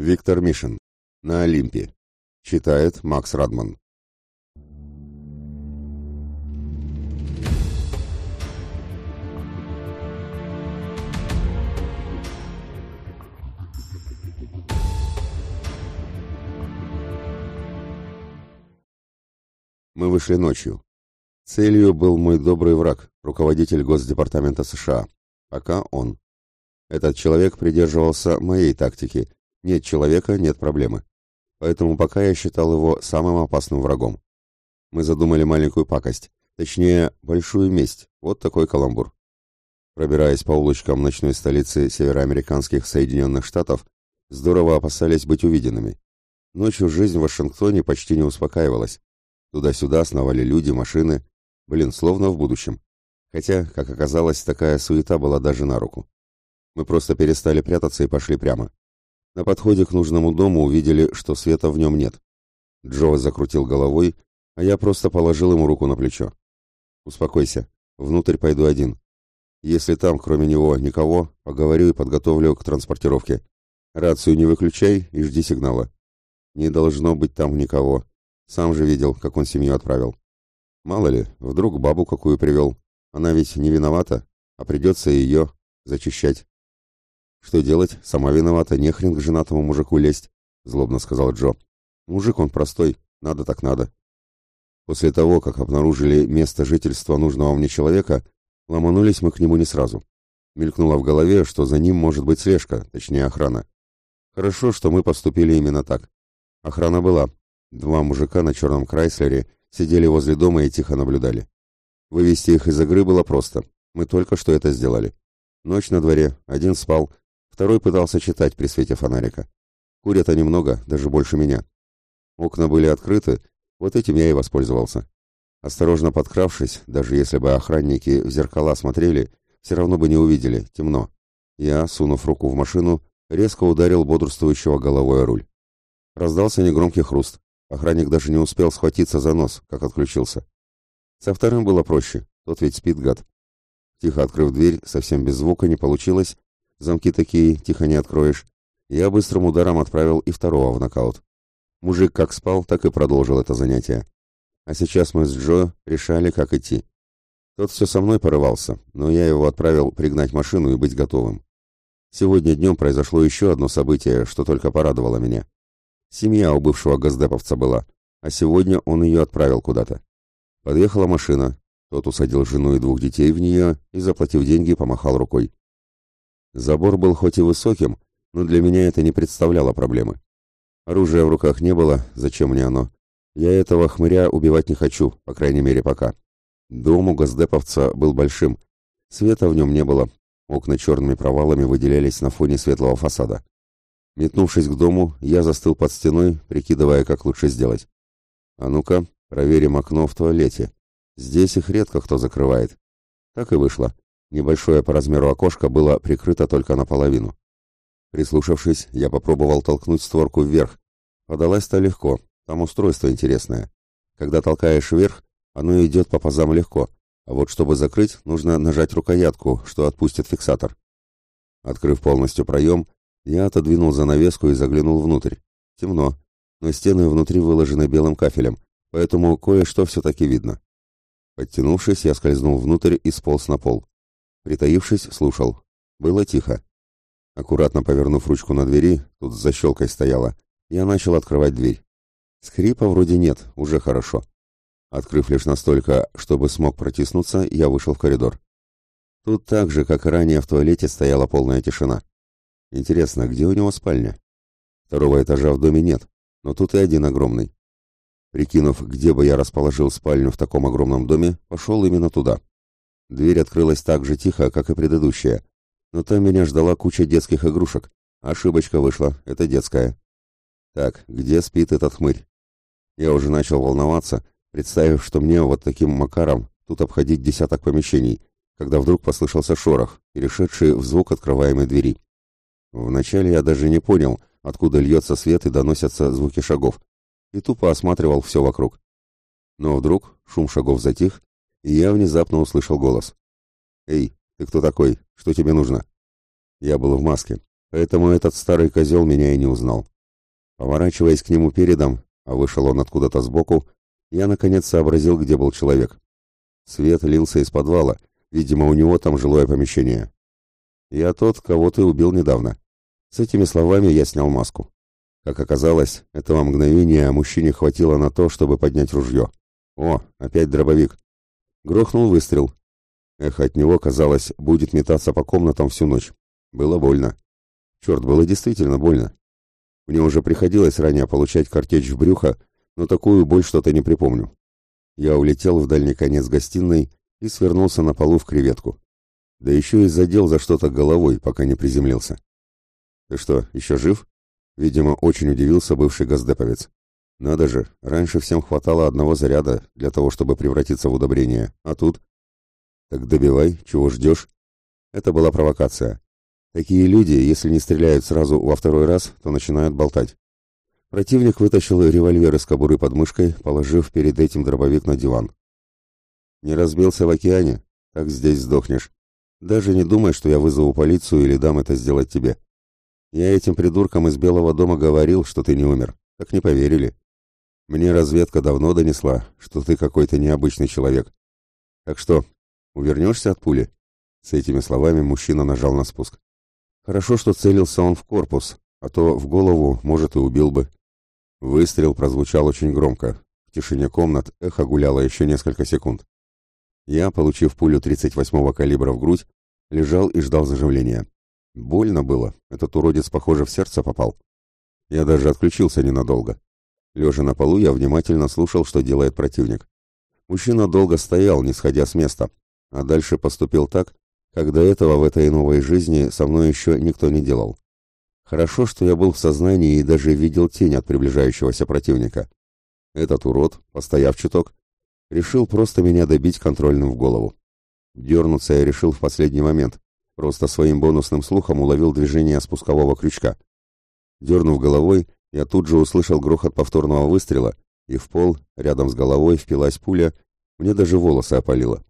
Виктор Мишин. На Олимпе. Читает Макс Радман. Мы вышли ночью. Целью был мой добрый враг, руководитель Госдепартамента США. Пока он. Этот человек придерживался моей тактики. Нет человека – нет проблемы. Поэтому пока я считал его самым опасным врагом. Мы задумали маленькую пакость. Точнее, большую месть. Вот такой каламбур. Пробираясь по улочкам ночной столицы североамериканских Соединенных Штатов, здорово опасались быть увиденными. Ночью жизнь в Вашингтоне почти не успокаивалась. Туда-сюда сновали люди, машины. Блин, словно в будущем. Хотя, как оказалось, такая суета была даже на руку. Мы просто перестали прятаться и пошли прямо. На подходе к нужному дому увидели, что света в нем нет. Джо закрутил головой, а я просто положил ему руку на плечо. «Успокойся. Внутрь пойду один. Если там, кроме него, никого, поговорю и подготовлю к транспортировке. Рацию не выключай и жди сигнала. Не должно быть там никого. Сам же видел, как он семью отправил. Мало ли, вдруг бабу какую привел. Она ведь не виновата, а придется ее зачищать. Что делать? Сама виновата, не к женатому мужику лезть, злобно сказал Джо. Мужик он простой, надо так надо. После того, как обнаружили место жительства нужного мне человека, ломанулись мы к нему не сразу. Мелькнуло в голове, что за ним может быть слежка, точнее охрана. Хорошо, что мы поступили именно так. Охрана была, Два мужика на черном Крайслере сидели возле дома и тихо наблюдали. Вывести их из игры было просто. Мы только что это сделали. Ночь на дворе, один спал, второй пытался читать при свете фонарика. Курят они много, даже больше меня. Окна были открыты, вот этим я и воспользовался. Осторожно подкравшись, даже если бы охранники в зеркала смотрели, все равно бы не увидели, темно. Я, сунув руку в машину, резко ударил бодрствующего головой о руль. Раздался негромкий хруст. Охранник даже не успел схватиться за нос, как отключился. Со вторым было проще, тот ведь спит, гад. Тихо открыв дверь, совсем без звука не получилось, замки такие, тихо не откроешь. Я быстрым ударом отправил и второго в нокаут. Мужик как спал, так и продолжил это занятие. А сейчас мы с Джо решали, как идти. Тот все со мной порывался, но я его отправил пригнать машину и быть готовым. Сегодня днем произошло еще одно событие, что только порадовало меня. Семья у бывшего газдеповца была, а сегодня он ее отправил куда-то. Подъехала машина, тот усадил жену и двух детей в нее и, заплатив деньги, помахал рукой. Забор был хоть и высоким, но для меня это не представляло проблемы. Оружия в руках не было, зачем мне оно? Я этого хмыря убивать не хочу, по крайней мере пока. Дом у газдеповца был большим, света в нем не было, окна черными провалами выделялись на фоне светлого фасада. Метнувшись к дому, я застыл под стеной, прикидывая, как лучше сделать. А ну-ка, проверим окно в туалете. Здесь их редко кто закрывает. Так и вышло. Небольшое по размеру окошко было прикрыто только наполовину. Прислушавшись, я попробовал толкнуть створку вверх. Подалась-то легко, там устройство интересное. Когда толкаешь вверх, оно идет по пазам легко, а вот чтобы закрыть, нужно нажать рукоятку, что отпустит фиксатор. Открыв полностью проем, я отодвинул занавеску и заглянул внутрь. Темно, но стены внутри выложены белым кафелем, поэтому кое-что все-таки видно. Подтянувшись, я скользнул внутрь и сполз на пол. Притаившись, слушал. Было тихо. Аккуратно повернув ручку на двери, тут с защелкой стояла, я начал открывать дверь. Скрипа вроде нет, уже хорошо. Открыв лишь настолько, чтобы смог протиснуться, я вышел в коридор. Тут так же, как и ранее в туалете, стояла полная тишина. Интересно, где у него спальня? Второго этажа в доме нет, но тут и один огромный. Прикинув, где бы я расположил спальню в таком огромном доме, пошел именно туда. Дверь открылась так же тихо, как и предыдущая, но там меня ждала куча детских игрушек. Ошибочка вышла, это детская. Так, где спит этот хмырь? Я уже начал волноваться, представив, что мне вот таким макаром тут обходить десяток помещений, когда вдруг послышался шорох, перешедший в звук открываемой двери. Вначале я даже не понял, откуда льется свет и доносятся звуки шагов, и тупо осматривал все вокруг. Но вдруг шум шагов затих, и я внезапно услышал голос. «Эй, ты кто такой? Что тебе нужно?» Я был в маске. поэтому этот старый козел меня и не узнал. Поворачиваясь к нему передом, а вышел он откуда-то сбоку, я наконец сообразил, где был человек. Свет лился из подвала, видимо, у него там жилое помещение. «Я тот, кого ты убил недавно». С этими словами я снял маску. Как оказалось, этого мгновения мужчине хватило на то, чтобы поднять ружье. О, опять дробовик. Грохнул выстрел. Эхо от него, казалось, будет метаться по комнатам всю ночь. Было больно. Черт, было действительно больно. Мне уже приходилось ранее получать картечь в брюхо, но такую боль что-то не припомню. Я улетел в дальний конец гостиной и свернулся на полу в креветку. Да еще и задел за что-то головой, пока не приземлился. «Ты что, еще жив?» Видимо, очень удивился бывший газдеповец. «Надо же, раньше всем хватало одного заряда для того, чтобы превратиться в удобрение, а тут...» «Так добивай, чего ждешь?» Это была провокация. Такие люди, если не стреляют сразу во второй раз, то начинают болтать. Противник вытащил револьвер из кобуры под мышкой, положив перед этим дробовик на диван. «Не разбился в океане? Так здесь сдохнешь. Даже не думай, что я вызову полицию или дам это сделать тебе. Я этим придуркам из Белого дома говорил, что ты не умер. Так не поверили. Мне разведка давно донесла, что ты какой-то необычный человек. Так что, увернешься от пули?» С этими словами мужчина нажал на спуск. Хорошо, что целился он в корпус, а то в голову, может, и убил бы. Выстрел прозвучал очень громко. В тишине комнат эхо гуляло еще несколько секунд. Я, получив пулю 38-го калибра в грудь, лежал и ждал заживления. Больно было, этот уродец, похоже, в сердце попал. Я даже отключился ненадолго. Лежа на полу, я внимательно слушал, что делает противник. Мужчина долго стоял, не сходя с места, а дальше поступил так, как до этого в этой новой жизни со мной еще никто не делал. Хорошо, что я был в сознании и даже видел тень от приближающегося противника. Этот урод, постояв чуток, решил просто меня добить контрольным в голову. Дернуться я решил в последний момент, просто своим бонусным слухом уловил движение спускового крючка. Дернув головой, я тут же услышал грохот повторного выстрела, и в пол, рядом с головой, впилась пуля, мне даже волосы опалило.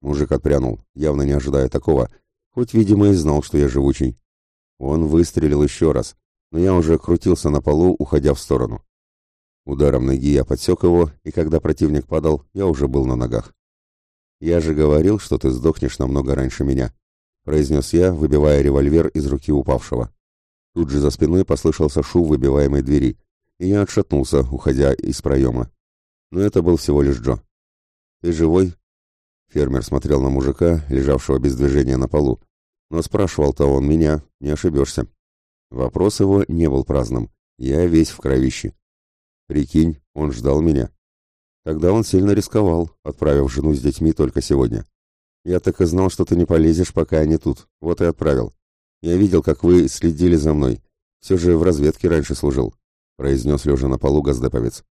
Мужик отпрянул, явно не ожидая такого, хоть, видимо, и знал, что я живучий. Он выстрелил еще раз, но я уже крутился на полу, уходя в сторону. Ударом ноги я подсек его, и когда противник падал, я уже был на ногах. «Я же говорил, что ты сдохнешь намного раньше меня», — произнес я, выбивая револьвер из руки упавшего. Тут же за спиной послышался шум выбиваемой двери, и я отшатнулся, уходя из проема. Но это был всего лишь Джо. «Ты живой?» Фермер смотрел на мужика, лежавшего без движения на полу, но спрашивал-то он меня, не ошибешься. Вопрос его не был праздным. Я весь в кровище. Прикинь, он ждал меня. Тогда он сильно рисковал, отправив жену с детьми только сегодня. Я так и знал, что ты не полезешь, пока они тут. Вот и отправил. Я видел, как вы следили за мной. Все же в разведке раньше служил, произнес лежа на полу газдеповец.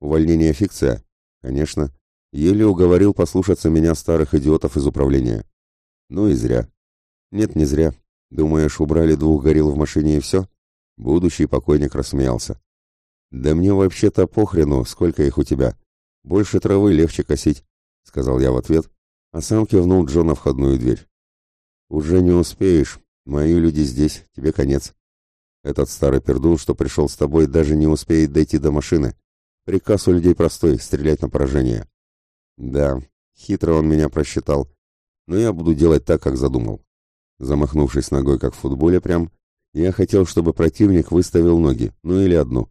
Увольнение фикция? Конечно. Еле уговорил послушаться меня старых идиотов из управления. Ну и зря. Нет, не зря. Думаешь, убрали двух горилл в машине и все? Будущий покойник рассмеялся. Да мне вообще-то похрену, сколько их у тебя. Больше травы легче косить, сказал я в ответ, а сам кивнул Джон на входную дверь. Уже не успеешь. Мои люди здесь, тебе конец. Этот старый пердун, что пришел с тобой, даже не успеет дойти до машины. Приказ у людей простой — стрелять на поражение. Да, хитро он меня просчитал, но я буду делать так, как задумал. Замахнувшись ногой, как в футболе прям, я хотел, чтобы противник выставил ноги, ну или одну.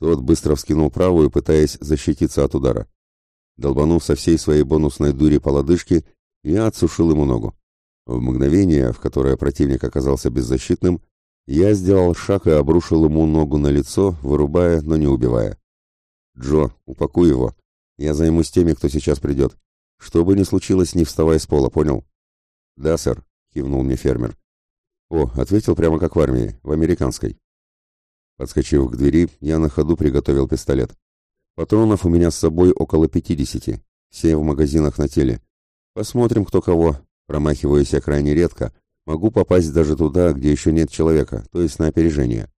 Тот быстро вскинул правую, пытаясь защититься от удара. Долбанув со всей своей бонусной дури по лодыжке, я отсушил ему ногу. В мгновение, в которое противник оказался беззащитным, я сделал шаг и обрушил ему ногу на лицо, вырубая, но не убивая. «Джо, упакуй его. Я займусь теми, кто сейчас придет. Что бы ни случилось, не вставай с пола, понял?» «Да, сэр», — кивнул мне фермер. «О, ответил прямо как в армии, в американской». Подскочив к двери, я на ходу приготовил пистолет. Патронов у меня с собой около пятидесяти, все в магазинах на теле. Посмотрим, кто кого. Промахиваюсь я крайне редко, могу попасть даже туда, где еще нет человека, то есть на опережение.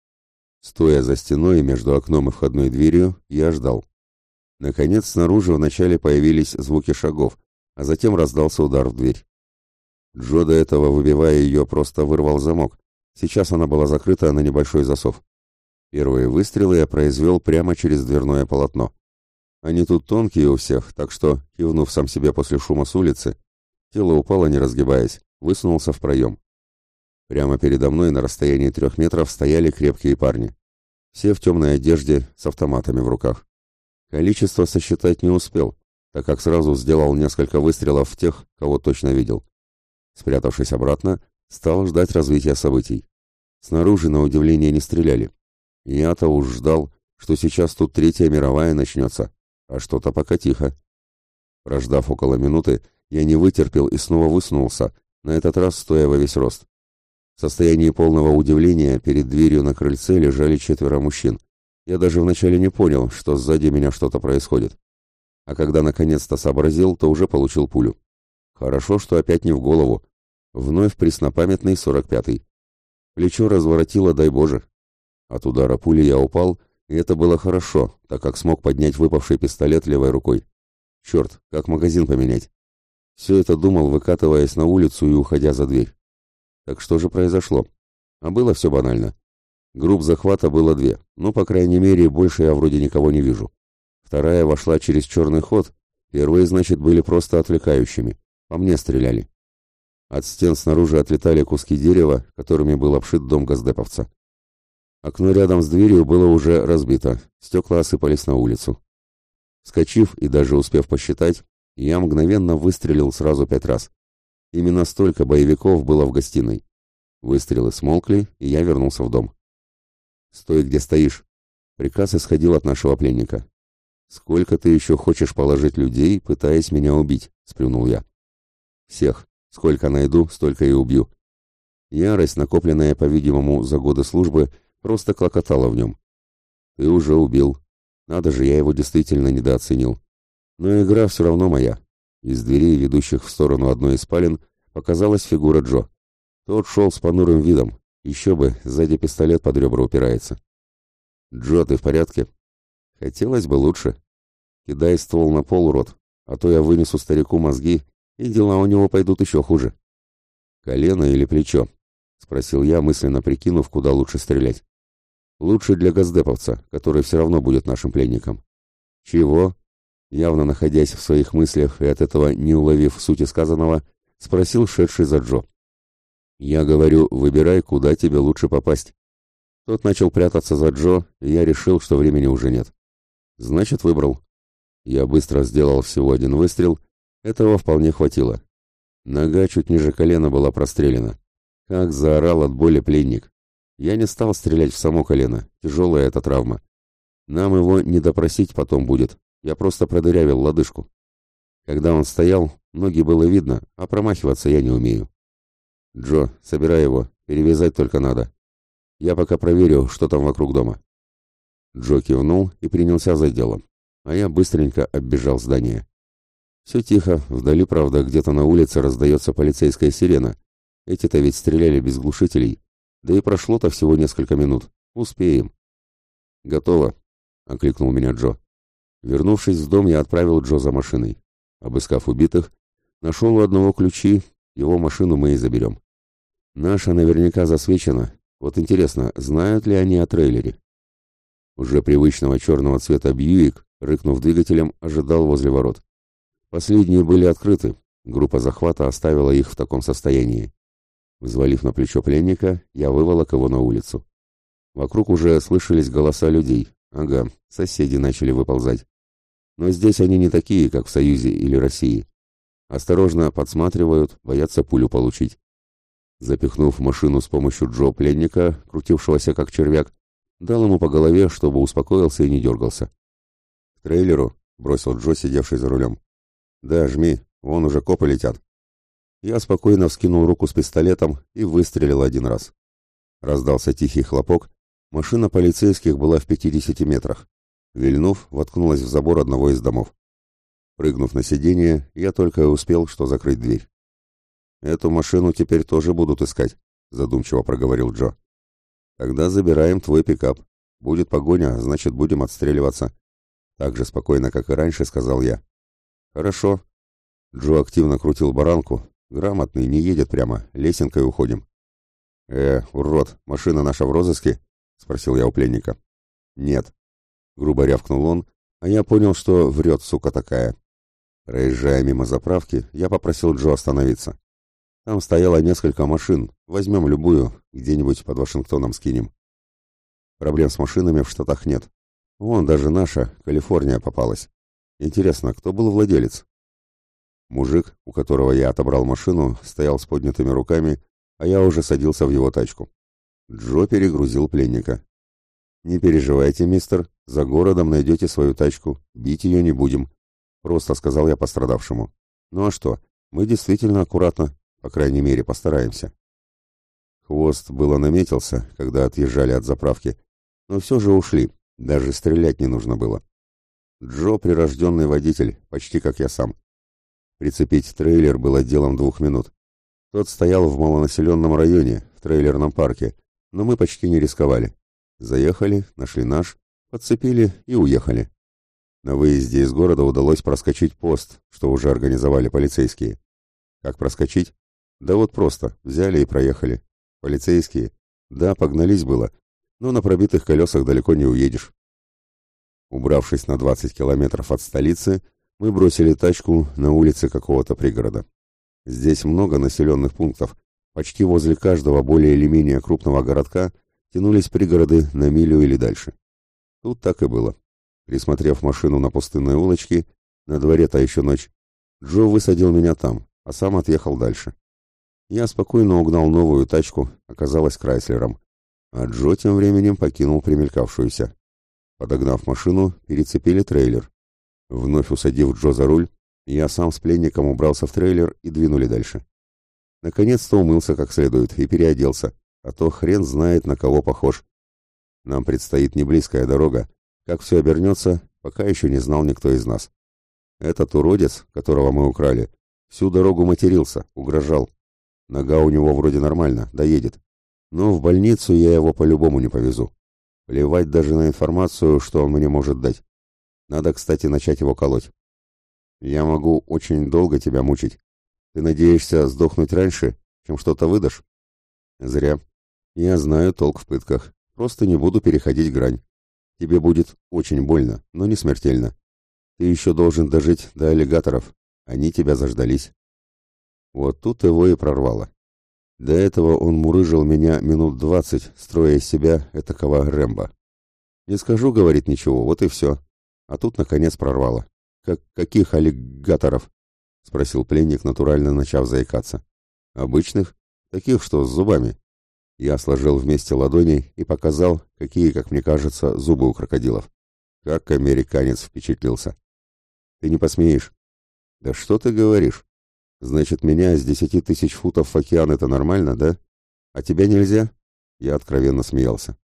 Стоя за стеной между окном и входной дверью, я ждал. Наконец, снаружи вначале появились звуки шагов, а затем раздался удар в дверь. Джо до этого, выбивая ее, просто вырвал замок, Сейчас она была закрыта на небольшой засов. Первые выстрелы я произвел прямо через дверное полотно. Они тут тонкие у всех, так что, кивнув сам себе после шума с улицы, тело упало, не разгибаясь, высунулся в проем. Прямо передо мной на расстоянии трех метров стояли крепкие парни. Все в темной одежде, с автоматами в руках. Количество сосчитать не успел, так как сразу сделал несколько выстрелов в тех, кого точно видел. Спрятавшись обратно, стал ждать развития событий. Снаружи, на удивление, не стреляли. Я-то уж ждал, что сейчас тут Третья мировая начнется, а что-то пока тихо. Прождав около минуты, я не вытерпел и снова высунулся, на этот раз стоя во весь рост. В состоянии полного удивления перед дверью на крыльце лежали четверо мужчин. Я даже вначале не понял, что сзади меня что-то происходит. А когда наконец-то сообразил, то уже получил пулю. Хорошо, что опять не в голову. Вновь преснопамятный сорок пятый. Плечо разворотило, дай Боже. От удара пули я упал, и это было хорошо, так как смог поднять выпавший пистолет левой рукой. Черт, как магазин поменять? Все это думал, выкатываясь на улицу и уходя за дверь. Так что же произошло? А было все банально. Групп захвата было две, но, по крайней мере, больше я вроде никого не вижу. Вторая вошла через черный ход, первые, значит, были просто отвлекающими. По мне стреляли. От стен снаружи отлетали куски дерева, которыми был обшит дом госдеповца. Окно рядом с дверью было уже разбито, стекла осыпались на улицу. Скочив и даже успев посчитать, я мгновенно выстрелил сразу пять раз. Именно столько боевиков было в гостиной. Выстрелы смолкли, и я вернулся в дом. «Стой, где стоишь!» Приказ исходил от нашего пленника. «Сколько ты еще хочешь положить людей, пытаясь меня убить?» — сплюнул я. «Всех. Сколько найду, столько и убью». Ярость, накопленная, по-видимому, за годы службы, просто клокотала в нем. «Ты уже убил. Надо же, я его действительно недооценил. Но игра все равно моя. Из дверей, ведущих в сторону одной из спален, показалась фигура Джо. Тот шел с понурым видом. Еще бы, сзади пистолет под ребра упирается. «Джо, ты в порядке?» «Хотелось бы лучше. Кидай ствол на пол, урод, а то я вынесу старику мозги, и дела у него пойдут еще хуже». «Колено или плечо?» — спросил я, мысленно прикинув, куда лучше стрелять. «Лучше для газдеповца, который все равно будет нашим пленником». «Чего?» Явно находясь в своих мыслях и от этого не уловив сути сказанного, спросил шедший за Джо. «Я говорю, выбирай, куда тебе лучше попасть». Тот начал прятаться за Джо, и я решил, что времени уже нет. Значит, выбрал. Я быстро сделал всего один выстрел, этого вполне хватило. Нога чуть ниже колена была прострелена. Как заорал от боли пленник. Я не стал стрелять в само колено, тяжелая эта травма. Нам его не допросить потом будет, я просто продырявил лодыжку. Когда он стоял, ноги было видно, а промахиваться я не умею. Джо, собирай его, перевязать только надо. Я пока проверю, что там вокруг дома. Джо кивнул и принялся за делом, а я быстренько оббежал здание. Все тихо, вдали, правда, где-то на улице раздается полицейская сирена. Эти-то ведь стреляли без глушителей. Да и прошло-то всего несколько минут. Успеем. Готово, — окликнул меня Джо. Вернувшись в дом, я отправил Джо за машиной. Обыскав убитых, нашел у одного ключи, его машину мы и заберем. Наша наверняка засвечена. Вот интересно, знают ли они о трейлере? Уже привычного черного цвета Бьюик, рыкнув двигателем, ожидал возле ворот. Последние были открыты, группа захвата оставила их в таком состоянии. Взвалив на плечо пленника, я выволок его на улицу. Вокруг уже слышались голоса людей. Ага, соседи начали выползать. Но здесь они не такие, как в Союзе или России. Осторожно подсматривают, боятся пулю получить. Запихнув машину с помощью Джо пленника, крутившегося как червяк, дал ему по голове, чтобы успокоился и не дергался. «К трейлеру?» — бросил Джо, сидевший за рулем. «Да, жми, вон уже копы летят». Я спокойно вскинул руку с пистолетом и выстрелил один раз. Раздался тихий хлопок, машина полицейских была в пятидесяти метрах. Вильнув, воткнулась в забор одного из домов. Прыгнув на сиденье, я только успел что закрыть дверь. «Эту машину теперь тоже будут искать», — задумчиво проговорил Джо. «Тогда забираем твой пикап. Будет погоня, значит, будем отстреливаться». Так же спокойно, как и раньше, сказал я. «Хорошо». Джо активно крутил баранку. Грамотный, не едет прямо, лесенкой уходим. «Э, урод, машина наша в розыске?» — спросил я у пленника. «Нет», — грубо рявкнул он, а я понял, что врет, сука такая. Проезжая мимо заправки, я попросил Джо остановиться. Там стояло несколько машин, возьмем любую, где-нибудь под Вашингтоном скинем. Проблем с машинами в Штатах нет. Вон даже наша, Калифорния, попалась. Интересно, кто был владелец? Мужик, у которого я отобрал машину, стоял с поднятыми руками, а я уже садился в его тачку. Джо перегрузил пленника. «Не переживайте, мистер, за городом найдете свою тачку, бить ее не будем», — просто сказал я пострадавшему. «Ну а что, мы действительно аккуратно, по крайней мере, постараемся». Хвост было наметился, когда отъезжали от заправки, но все же ушли, даже стрелять не нужно было. Джо — прирожденный водитель, почти как я сам. Прицепить трейлер было делом двух минут. Тот стоял в малонаселенном районе, в трейлерном парке, но мы почти не рисковали. Заехали, нашли наш, подцепили и уехали. На выезде из города удалось проскочить пост, что уже организовали полицейские. Как проскочить? Да вот просто, взяли и проехали. Полицейские. Да, погнались было, но на пробитых колесах далеко не уедешь. Убравшись на 20 километров от столицы, мы бросили тачку на улице какого-то пригорода. Здесь много населенных пунктов. Почти возле каждого более или менее крупного городка тянулись пригороды на милю или дальше. Тут так и было. Присмотрев машину на пустынной улочке, на дворе-то еще ночь, Джо высадил меня там, а сам отъехал дальше. Я спокойно угнал новую тачку, оказалась Крайслером, а Джо тем временем покинул примелькавшуюся. Подогнав машину, перецепили трейлер. Вновь усадив Джо за руль, я сам с пленником убрался в трейлер и двинули дальше. Наконец-то умылся как следует и переоделся, а то хрен знает, на кого похож. Нам предстоит неблизкая дорога. Как все обернется, пока еще не знал никто из нас. Этот уродец, которого мы украли, всю дорогу матерился, угрожал. Нога у него вроде нормально, доедет. Но в больницу я его по-любому не повезу. Плевать даже на информацию, что он мне может дать. Надо, кстати, начать его колоть. Я могу очень долго тебя мучить. Ты надеешься сдохнуть раньше, чем что-то выдашь? Зря. Я знаю толк в пытках. Просто не буду переходить грань. Тебе будет очень больно, но не смертельно. Ты еще должен дожить до аллигаторов. Они тебя заждались. Вот тут его и прорвало. До этого он мурыжил меня минут двадцать, строя из себя этакого Рэмбо. Не скажу, говорит, ничего, вот и все. А тут, наконец, прорвало. «Как каких аллигаторов?» — спросил пленник, натурально начав заикаться. «Обычных? Таких, что с зубами?» Я сложил вместе ладони и показал, какие, как мне кажется, зубы у крокодилов. Как американец впечатлился. «Ты не посмеешь?» «Да что ты говоришь? Значит, меня с десяти тысяч футов в океан это нормально, да? А тебя нельзя?» Я откровенно смеялся.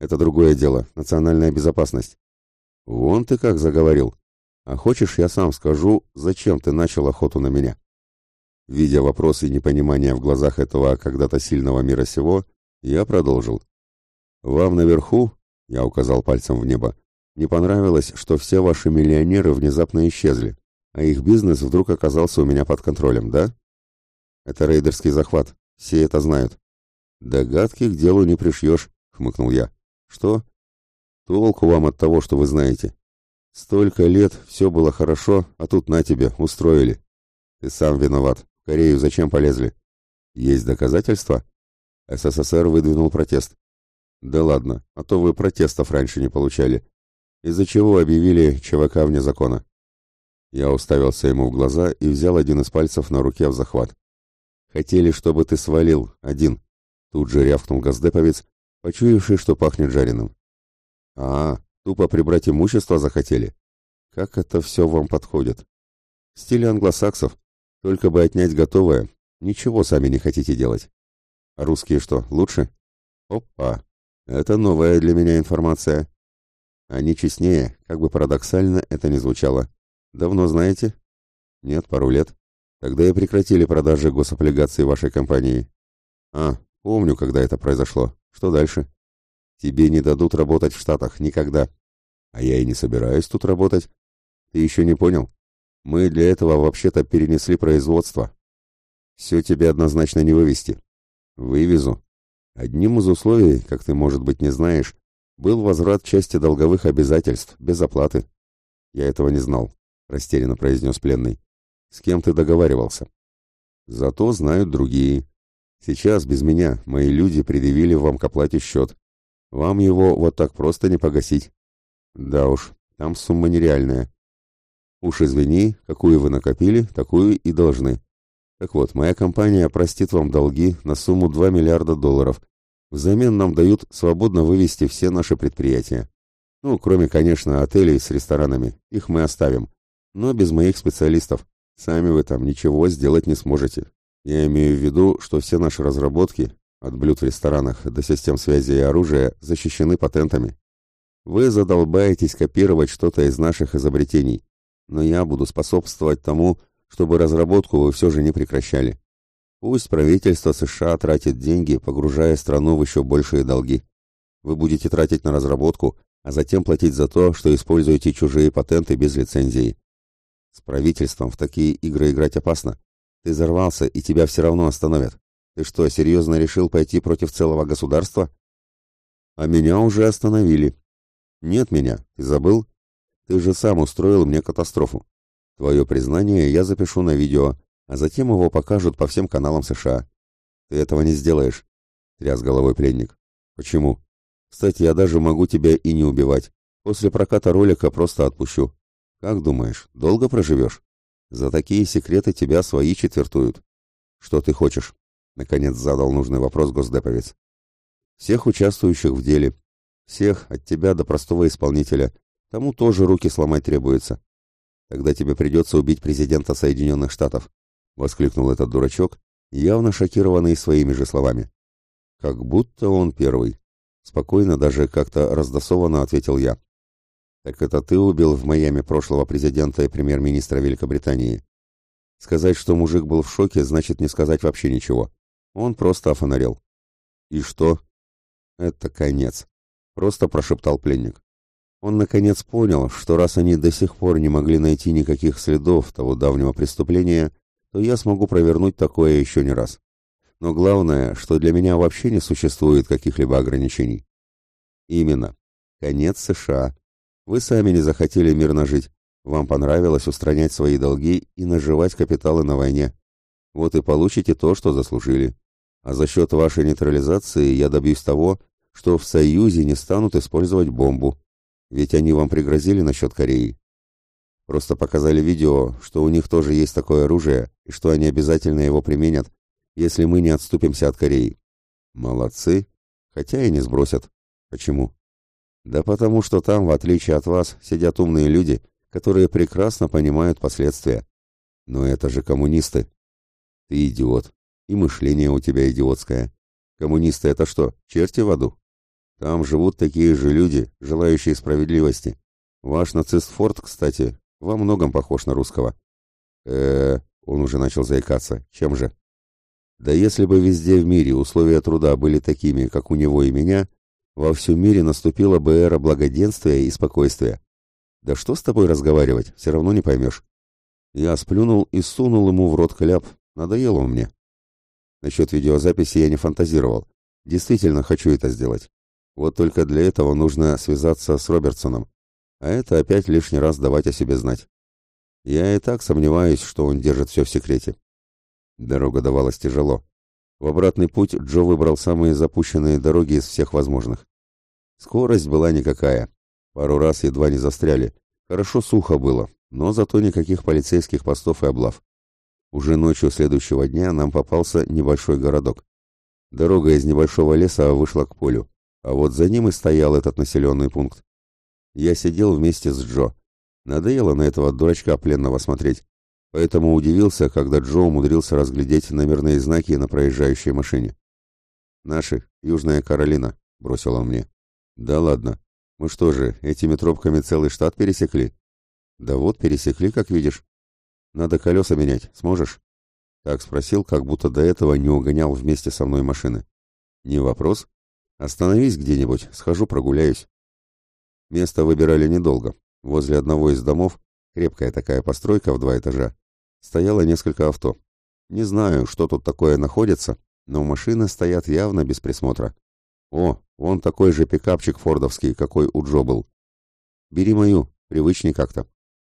«Это другое дело, национальная безопасность». «Вон ты как заговорил. А хочешь, я сам скажу, зачем ты начал охоту на меня?» Видя вопрос и непонимание в глазах этого когда-то сильного мира сего, я продолжил. «Вам наверху, — я указал пальцем в небо, — не понравилось, что все ваши миллионеры внезапно исчезли, а их бизнес вдруг оказался у меня под контролем, да? Это рейдерский захват, все это знают. Догадки к делу не пришьешь, — хмыкнул я. Что? Толку вам от того, что вы знаете. Столько лет все было хорошо, а тут на тебе, устроили. Ты сам виноват. В Корею зачем полезли? Есть доказательства? СССР выдвинул протест. Да ладно, а то вы протестов раньше не получали. Из-за чего объявили ЧВК вне закона? Я уставился ему в глаза и взял один из пальцев на руке в захват. Хотели, чтобы ты свалил, один. Тут же рявкнул газдеповец, почуявший, что пахнет жареным. А, тупо прибрать имущество захотели? Как это все вам подходит? В стиле англосаксов. Только бы отнять готовое. Ничего сами не хотите делать. А русские что, лучше? Опа! Это новая для меня информация. Они честнее, как бы парадоксально это ни звучало. Давно знаете? Нет, пару лет. Тогда и прекратили продажи гособлигаций вашей компании. А, помню, когда это произошло. Что дальше? Тебе не дадут работать в Штатах никогда. А я и не собираюсь тут работать. Ты еще не понял? Мы для этого вообще-то перенесли производство. Все тебе однозначно не вывести. Вывезу. Одним из условий, как ты, может быть, не знаешь, был возврат части долговых обязательств без оплаты. Я этого не знал, растерянно произнес пленный. С кем ты договаривался? Зато знают другие. Сейчас без меня мои люди предъявили вам к оплате счет. Вам его вот так просто не погасить. Да уж, там сумма нереальная. Уж извини, какую вы накопили, такую и должны. Так вот, моя компания простит вам долги на сумму 2 миллиарда долларов. Взамен нам дают свободно вывести все наши предприятия. Ну, кроме, конечно, отелей с ресторанами. Их мы оставим. Но без моих специалистов. Сами вы там ничего сделать не сможете. Я имею в виду, что все наши разработки, от блюд в ресторанах до систем связи и оружия, защищены патентами. Вы задолбаетесь копировать что-то из наших изобретений, но я буду способствовать тому, чтобы разработку вы все же не прекращали. Пусть правительство США тратит деньги, погружая страну в еще большие долги. Вы будете тратить на разработку, а затем платить за то, что используете чужие патенты без лицензии. С правительством в такие игры играть опасно. Ты взорвался, и тебя все равно остановят. Ты что, серьезно решил пойти против целого государства? А меня уже остановили. Нет меня, ты забыл? Ты же сам устроил мне катастрофу. Твое признание я запишу на видео, а затем его покажут по всем каналам США. Ты этого не сделаешь, тряс головой пленник. Почему? Кстати, я даже могу тебя и не убивать. После проката ролика просто отпущу. Как думаешь, долго проживешь? За такие секреты тебя свои четвертуют. Что ты хочешь? Наконец задал нужный вопрос госдеповец. Всех участвующих в деле. Всех, от тебя до простого исполнителя. Тому тоже руки сломать требуется. Тогда тебе придется убить президента Соединенных Штатов», — воскликнул этот дурачок, явно шокированный своими же словами. «Как будто он первый», — спокойно, даже как-то раздосованно ответил я. «Так это ты убил в Майами прошлого президента и премьер-министра Великобритании?» Сказать, что мужик был в шоке, значит не сказать вообще ничего. Он просто офонарел. «И что?» «Это конец», — просто прошептал пленник. Он наконец понял, что раз они до сих пор не могли найти никаких следов того давнего преступления, то я смогу провернуть такое еще не раз. Но главное, что для меня вообще не существует каких-либо ограничений. Именно. Конец США. Вы сами не захотели мирно жить. Вам понравилось устранять свои долги и наживать капиталы на войне. Вот и получите то, что заслужили. А за счет вашей нейтрализации я добьюсь того, что в Союзе не станут использовать бомбу, ведь они вам пригрозили насчет Кореи. Просто показали видео, что у них тоже есть такое оружие, и что они обязательно его применят, если мы не отступимся от Кореи. Молодцы, хотя и не сбросят. Почему? Да потому что там, в отличие от вас, сидят умные люди, которые прекрасно понимают последствия. Но это же коммунисты. Ты идиот. И мышление у тебя идиотское. Коммунисты это что, черти в аду? Там живут такие же люди, желающие справедливости. Ваш нацист Форд, кстати, во многом похож на русского. э он уже начал заикаться. Чем же? Да если бы везде в мире условия труда были такими, как у него и меня, во всем мире наступила бы эра благоденствия и спокойствия. Да что с тобой разговаривать, все равно не поймешь. Я сплюнул и сунул ему в рот кляп. Надоело он мне. Насчет видеозаписи я не фантазировал. Действительно хочу это сделать. Вот только для этого нужно связаться с Робертсоном, а это опять лишний раз давать о себе знать. Я и так сомневаюсь, что он держит все в секрете. Дорога давалась тяжело. В обратный путь Джо выбрал самые запущенные дороги из всех возможных. Скорость была никакая. Пару раз едва не застряли. Хорошо сухо было, но зато никаких полицейских постов и облав. Уже ночью следующего дня нам попался небольшой городок. Дорога из небольшого леса вышла к полю. А вот за ним и стоял этот населенный пункт. Я сидел вместе с Джо. Надоело на этого дурачка пленного смотреть. Поэтому удивился, когда Джо умудрился разглядеть номерные знаки на проезжающей машине. «Наши, Южная Каролина», — бросил он мне. «Да ладно. Мы что же, этими тропками целый штат пересекли?» «Да вот, пересекли, как видишь. Надо колеса менять. Сможешь?» Так спросил, как будто до этого не угонял вместе со мной машины. «Не вопрос. Остановись где-нибудь, схожу прогуляюсь. Место выбирали недолго. Возле одного из домов, крепкая такая постройка в два этажа, стояло несколько авто. Не знаю, что тут такое находится, но машины стоят явно без присмотра. О, вон такой же пикапчик фордовский, какой у Джо был. Бери мою, привычней как-то.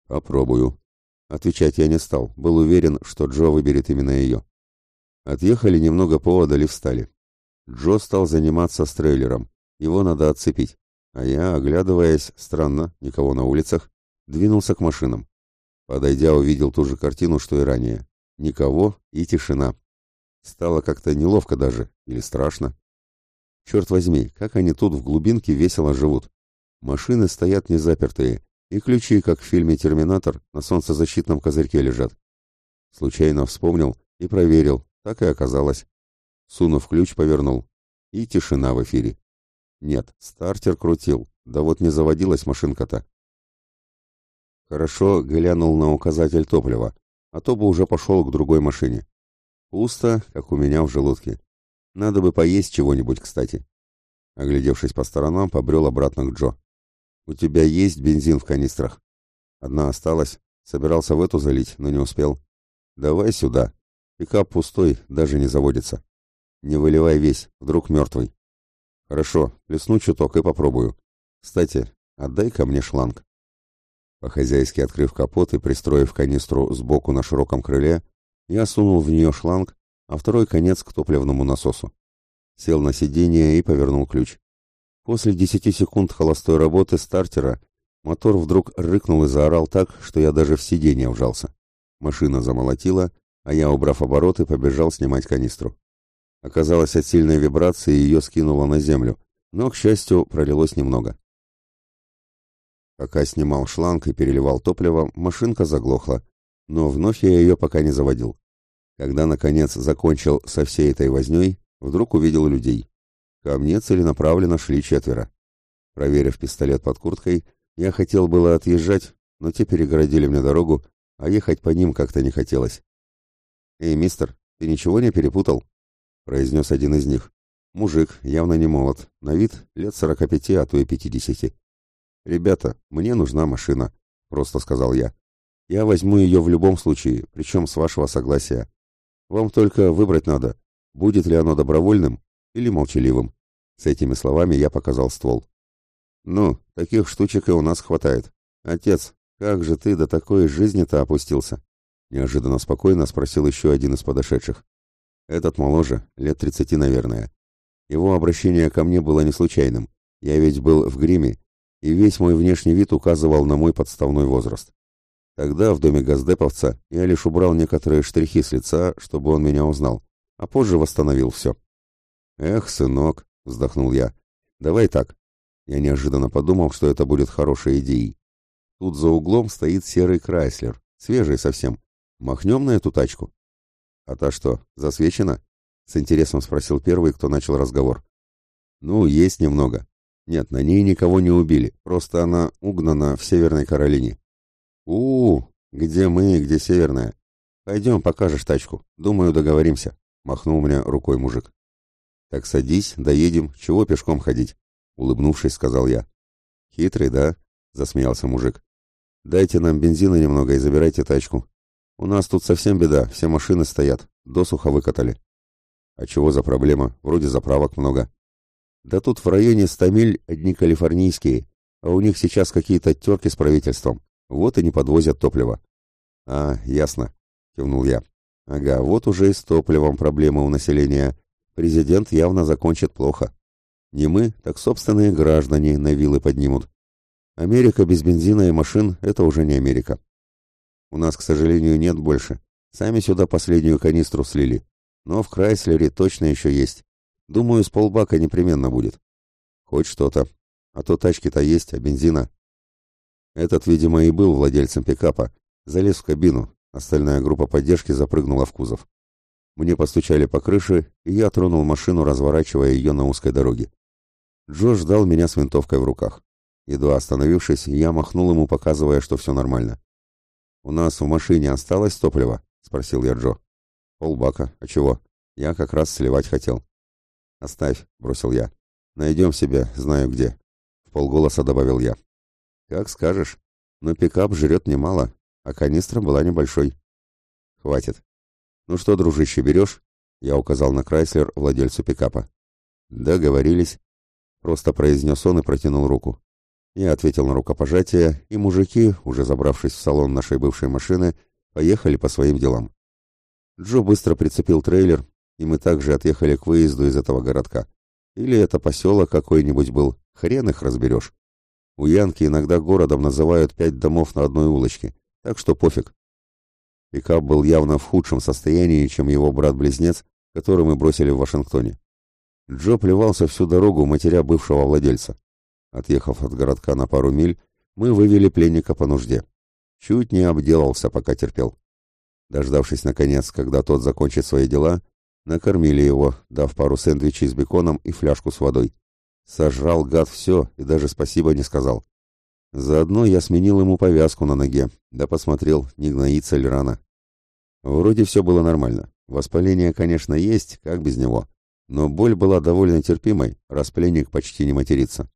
Попробую. Отвечать я не стал, был уверен, что Джо выберет именно ее. Отъехали немного поодаль и встали. Джо стал заниматься с трейлером, его надо отцепить. А я, оглядываясь, странно, никого на улицах, двинулся к машинам. Подойдя, увидел ту же картину, что и ранее. Никого и тишина. Стало как-то неловко даже, или страшно. Черт возьми, как они тут в глубинке весело живут. Машины стоят незапертые, и ключи, как в фильме «Терминатор», на солнцезащитном козырьке лежат. Случайно вспомнил и проверил, так и оказалось. Сунув ключ, повернул. И тишина в эфире. Нет, стартер крутил, да вот не заводилась машинка-то. Хорошо глянул на указатель топлива, а то бы уже пошел к другой машине. Пусто, как у меня в желудке. Надо бы поесть чего-нибудь, кстати. Оглядевшись по сторонам, побрел обратно к Джо. «У тебя есть бензин в канистрах?» «Одна осталась. Собирался в эту залить, но не успел. Давай сюда. Пикап пустой, даже не заводится. Не выливай весь, вдруг мертвый». «Хорошо, плесну чуток и попробую. Кстати, отдай ко мне шланг». По-хозяйски открыв капот и пристроив канистру сбоку на широком крыле, я сунул в нее шланг, а второй конец к топливному насосу. Сел на сиденье и повернул ключ. После десяти секунд холостой работы стартера мотор вдруг рыкнул и заорал так, что я даже в сиденье вжался. Машина замолотила, а я, убрав обороты, побежал снимать канистру. Оказалось, от сильной вибрации ее скинуло на землю, но, к счастью, пролилось немного. Пока снимал шланг и переливал топливо, машинка заглохла, но вновь я ее пока не заводил. Когда, наконец, закончил со всей этой возней, вдруг увидел людей. Ко мне целенаправленно шли четверо. Проверив пистолет под курткой, я хотел было отъезжать, но те перегородили мне дорогу, а ехать по ним как-то не хотелось. «Эй, мистер, ты ничего не перепутал?» — произнес один из них. Мужик, явно не молод, на вид лет сорока пяти, а то и пятидесяти. «Ребята, мне нужна машина», — просто сказал я. «Я возьму ее в любом случае, причем с вашего согласия. Вам только выбрать надо, будет ли оно добровольным или молчаливым. С этими словами я показал ствол. Ну, таких штучек и у нас хватает. Отец, как же ты до такой жизни-то опустился? Неожиданно спокойно спросил еще один из подошедших. Этот моложе, лет тридцати, наверное. Его обращение ко мне было не случайным. Я ведь был в гриме, и весь мой внешний вид указывал на мой подставной возраст. Тогда в доме газдеповца я лишь убрал некоторые штрихи с лица, чтобы он меня узнал, а позже восстановил все. «Эх, сынок», — вздохнул я, — «давай так». Я неожиданно подумал, что это будет хорошей идеей. Тут за углом стоит серый Крайслер, свежий совсем. Махнем на эту тачку? А та что, засвечена? С интересом спросил первый, кто начал разговор. Ну, есть немного. Нет, на ней никого не убили, просто она угнана в Северной Каролине. у, -у где мы, где Северная? Пойдем, покажешь тачку. Думаю, договоримся. Махнул мне рукой мужик. «Так садись, доедем, чего пешком ходить?» Улыбнувшись, сказал я. «Хитрый, да?» — засмеялся мужик. «Дайте нам бензина немного и забирайте тачку. У нас тут совсем беда, все машины стоят, досуха выкатали». «А чего за проблема? Вроде заправок много». «Да тут в районе ста миль одни калифорнийские, а у них сейчас какие-то терки с правительством. Вот и не подвозят топливо». «А, ясно», — кивнул я. «Ага, вот уже и с топливом проблемы у населения. Президент явно закончит плохо. Не мы, так собственные граждане на вилы поднимут. Америка без бензина и машин – это уже не Америка. У нас, к сожалению, нет больше. Сами сюда последнюю канистру слили. Но в Крайслере точно еще есть. Думаю, с полбака непременно будет. Хоть что-то. А то тачки-то есть, а бензина... Этот, видимо, и был владельцем пикапа. Залез в кабину. Остальная группа поддержки запрыгнула в кузов. Мне постучали по крыше, и я тронул машину, разворачивая ее на узкой дороге. Джо ждал меня с винтовкой в руках. Едва остановившись, я махнул ему, показывая, что все нормально. «У нас в машине осталось топливо?» — спросил я Джо. «Полбака. А чего? Я как раз сливать хотел». «Оставь», — бросил я. «Найдем себе, знаю где». В полголоса добавил я. «Как скажешь. Но пикап жрет немало, а канистра была небольшой». «Хватит. «Ну что, дружище, берешь?» Я указал на Крайслер владельцу пикапа. Договорились. Просто произнес он и протянул руку. Я ответил на рукопожатие, и мужики, уже забравшись в салон нашей бывшей машины, поехали по своим делам. Джо быстро прицепил трейлер, и мы также отъехали к выезду из этого городка. Или это поселок какой-нибудь был, хрен их разберешь. У Янки иногда городом называют пять домов на одной улочке, так что пофиг. Пикап был явно в худшем состоянии, чем его брат-близнец, который мы бросили в Вашингтоне. Джо плевался всю дорогу, матеря бывшего владельца. Отъехав от городка на пару миль, мы вывели пленника по нужде. Чуть не обделался, пока терпел. Дождавшись, наконец, когда тот закончит свои дела, накормили его, дав пару сэндвичей с беконом и фляжку с водой. Сожрал гад все и даже спасибо не сказал. Заодно я сменил ему повязку на ноге, да посмотрел, не гноится ли рана. Вроде все было нормально. Воспаление, конечно, есть, как без него. Но боль была довольно терпимой, раз пленник почти не матерится.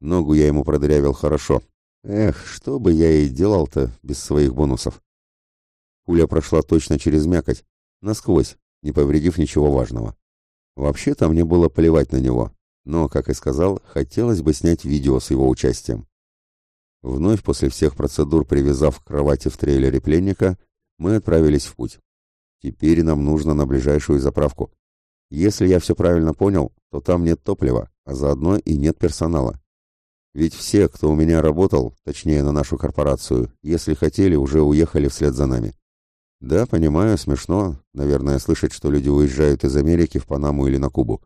Ногу я ему продырявил хорошо. Эх, что бы я и делал-то без своих бонусов. Пуля прошла точно через мякоть, насквозь, не повредив ничего важного. Вообще-то мне было плевать на него, но, как и сказал, хотелось бы снять видео с его участием. Вновь после всех процедур, привязав к кровати в трейлере пленника, мы отправились в путь. Теперь нам нужно на ближайшую заправку. Если я все правильно понял, то там нет топлива, а заодно и нет персонала. Ведь все, кто у меня работал, точнее на нашу корпорацию, если хотели, уже уехали вслед за нами. Да, понимаю, смешно, наверное, слышать, что люди уезжают из Америки в Панаму или на Кубу.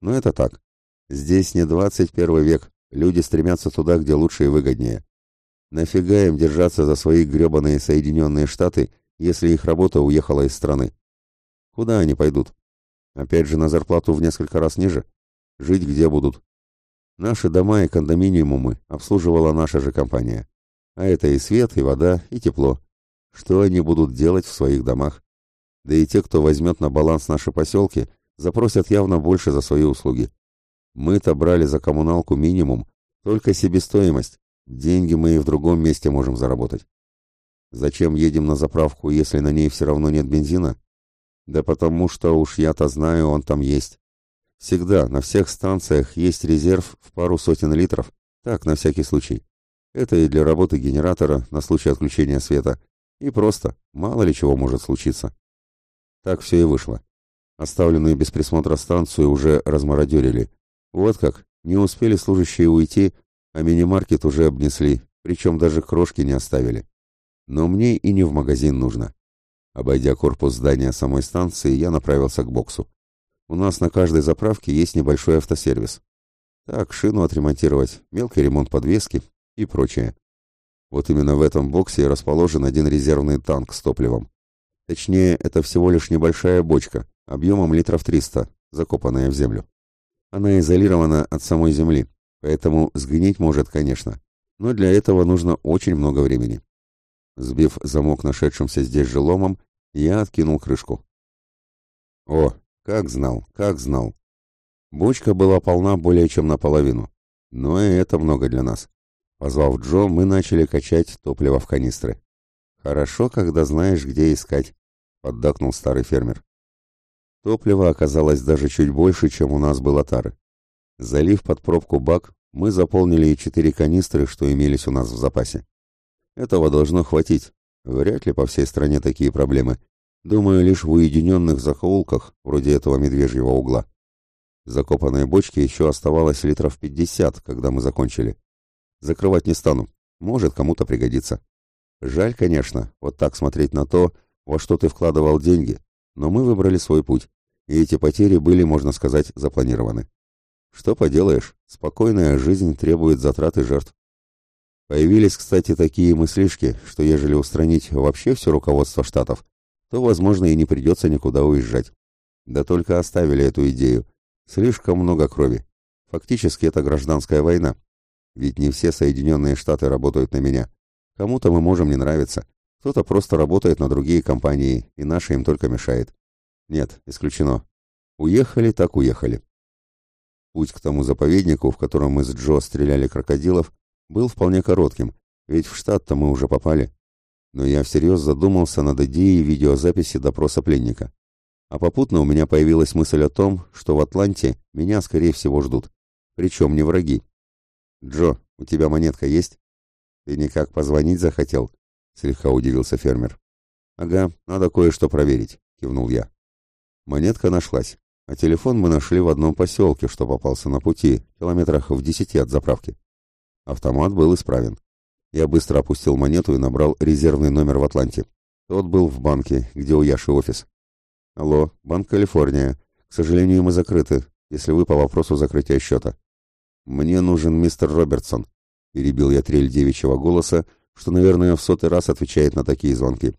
Но это так. Здесь не 21 век, люди стремятся туда, где лучше и выгоднее. Нафига им держаться за свои гребаные Соединенные Штаты, если их работа уехала из страны? Куда они пойдут? Опять же на зарплату в несколько раз ниже? Жить где будут? Наши дома и кондоминиумы обслуживала наша же компания. А это и свет, и вода, и тепло. Что они будут делать в своих домах? Да и те, кто возьмет на баланс наши поселки, запросят явно больше за свои услуги. Мы-то брали за коммуналку минимум, только себестоимость. Деньги мы и в другом месте можем заработать. Зачем едем на заправку, если на ней все равно нет бензина? Да потому что уж я-то знаю, он там есть. Всегда на всех станциях есть резерв в пару сотен литров, так, на всякий случай. Это и для работы генератора на случай отключения света, и просто, мало ли чего может случиться. Так все и вышло. Оставленную без присмотра станцию уже размародерили. Вот как, не успели служащие уйти, а мини-маркет уже обнесли, причем даже крошки не оставили. Но мне и не в магазин нужно. Обойдя корпус здания самой станции, я направился к боксу. У нас на каждой заправке есть небольшой автосервис. Так, шину отремонтировать, мелкий ремонт подвески и прочее. Вот именно в этом боксе расположен один резервный танк с топливом. Точнее, это всего лишь небольшая бочка, объемом литров 300, закопанная в землю. Она изолирована от самой земли, поэтому сгнить может, конечно, но для этого нужно очень много времени. Сбив замок нашедшимся здесь же ломом, я откинул крышку. О, как знал, как знал. Бочка была полна более чем наполовину. Но и это много для нас. Позвав Джо, мы начали качать топливо в канистры. «Хорошо, когда знаешь, где искать», — поддакнул старый фермер. Топлива оказалось даже чуть больше, чем у нас было тары. Залив под пробку бак, мы заполнили и четыре канистры, что имелись у нас в запасе. Этого должно хватить. Вряд ли по всей стране такие проблемы. Думаю, лишь в уединенных закоулках, вроде этого медвежьего угла. Закопанной бочки еще оставалось литров пятьдесят, когда мы закончили. Закрывать не стану. Может, кому-то пригодится. Жаль, конечно, вот так смотреть на то, во что ты вкладывал деньги, но мы выбрали свой путь, и эти потери были, можно сказать, запланированы. Что поделаешь, спокойная жизнь требует затрат и жертв. Появились, кстати, такие мыслишки, что ежели устранить вообще все руководство штатов, то, возможно, и не придется никуда уезжать. Да только оставили эту идею. Слишком много крови. Фактически это гражданская война. Ведь не все Соединенные Штаты работают на меня. Кому-то мы можем не нравиться. Кто-то просто работает на другие компании, и наша им только мешает. Нет, исключено. Уехали так уехали. Путь к тому заповеднику, в котором мы с Джо стреляли крокодилов, был вполне коротким, ведь в штат-то мы уже попали. Но я всерьез задумался над идеей видеозаписи допроса пленника. А попутно у меня появилась мысль о том, что в Атланте меня, скорее всего, ждут. Причем не враги. «Джо, у тебя монетка есть?» «Ты никак позвонить захотел?» — слегка удивился фермер. «Ага, надо кое-что проверить», — кивнул я. Монетка нашлась, а телефон мы нашли в одном поселке, что попался на пути, километрах в десяти от заправки. Автомат был исправен. Я быстро опустил монету и набрал резервный номер в Атланте. Тот был в банке, где у Яши офис. «Алло, Банк Калифорния. К сожалению, мы закрыты, если вы по вопросу закрытия счета». «Мне нужен мистер Робертсон», — перебил я трель девичьего голоса, что, наверное, в сотый раз отвечает на такие звонки.